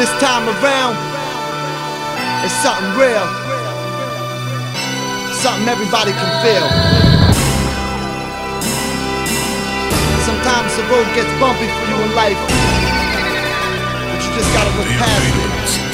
This time around, it's something real. Something everybody can feel. Sometimes the road gets bumpy for you in life, but you just gotta look past it.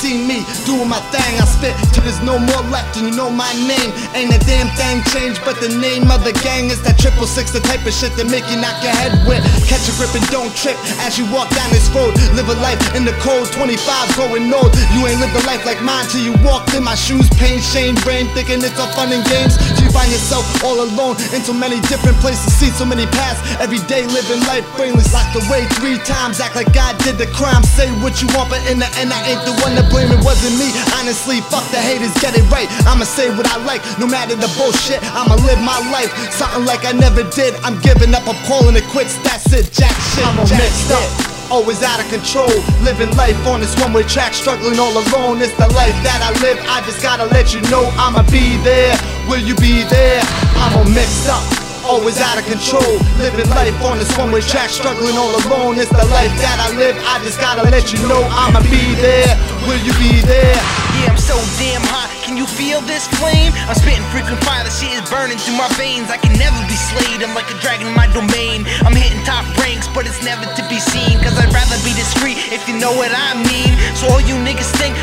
See me doing my thing. I spit till there's no more left and you know my name. Ain't a damn thing changed, but the name of the gang is that triple six, the type of shit that make you knock your head with. Catch a grip and don't trip as you walk down this road. Live a life in the cold, 25 going old. You ain't lived a life like mine till you walked in my shoes. Pain, shame, brain, thinking it's all fun and games. Till you find yourself all alone in so many different places, see so many paths. Every day living life brainless, locked away three times. Act like God did the crime. Say what you want, but in the end, I ain't the one to blame. It wasn't me. Honestly, fuck the haters, get it right. I'ma say what I like, no matter the bullshit. I'ma live my life, something like I never did. I'm giving up, I'm calling it quits. That's it, jack shit. I'm Jack mixed up. Always out of control, living life on this one-way track, struggling all alone. It's the life that I live. I just gotta let you know I'ma be there. Will you be there? I'm all mixed up. Always out of control, living life on this one-way track, struggling all alone. It's the life that I live. I just gotta let you know I'ma be there. Will you be there? Yeah, I'm so damn hot. Can you feel this flame? I'm spitting frequent fire, the shit is burning through my veins. I can never be slayed, I'm like a dragon in my domain. I'm hitting top ranks, but it's never to be seen. Cause I'd rather be discreet if you know what I mean.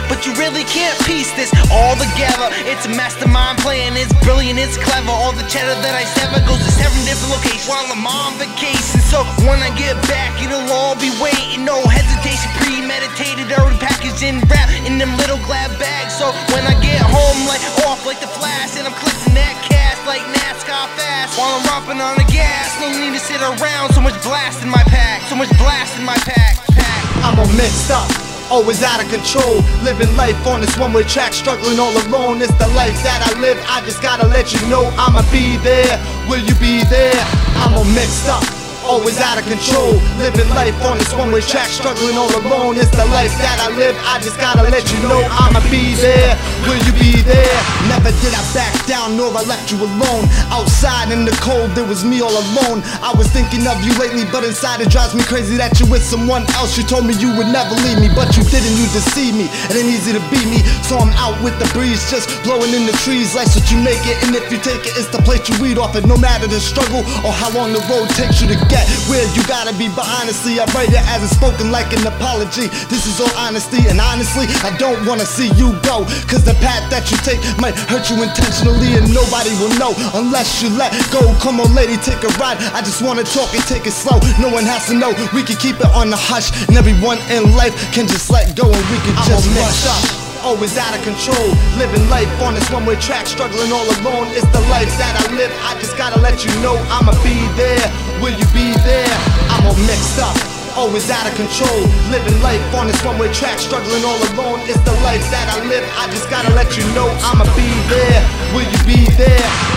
But you really can't piece this all together. It's a mastermind plan, it's brilliant, it's clever. All the cheddar that I sever goes to seven different locations while I'm on vacation. So when I get back, it'll all be waiting. No hesitation, premeditated, already packaged in wrap in them little glad bags. So when I get home, like off like the flash, and I'm collecting that cash like NASCAR fast. While I'm romping on the gas, no need to sit around. So much blast in my pack, so much blast in my pack. pack. I'm all mixed up, always out of control. Living life on this one way track, struggling all alone. It's the life that I live. I just gotta let you know I'ma be there. Will you be there? I'm all mixed up. Always out of control, living life on this one-way track, struggling all alone. It's the life that I live. I just gotta let you know I'ma be there. Will you be there? Never did I back down, nor I left you alone. Outside in the cold, there was me all alone. I was thinking of you lately, but inside it drives me crazy that you're with someone else. You told me you would never leave me, but you didn't. You deceived me. It ain't easy to beat me, so I'm out with the breeze, just blowing in the trees. Life's what you make it, and if you take it, it's the place you eat off it. No matter the struggle or how long the road takes you to get where you gotta be. But honestly, I write it as it's spoken like an apology. This is all honesty, and honestly, I don't wanna see you go. Cause the path that you take might hurt you intentionally, and nobody will know unless you let go. Come on, lady, take a ride. I just wanna talk and take it slow. No one has to know. We can keep it on the hush, and everyone in life can just let go, and we can just mix up always out of control. Living life on this one way track, struggling all alone. It's the life that I live. I just gotta let you know I'ma be there. Will you be there? I'm all mixed up. Always out of control, living life on this one-way track, struggling all alone. It's the life that I live. I just gotta let you know I'ma be there. Will you be there?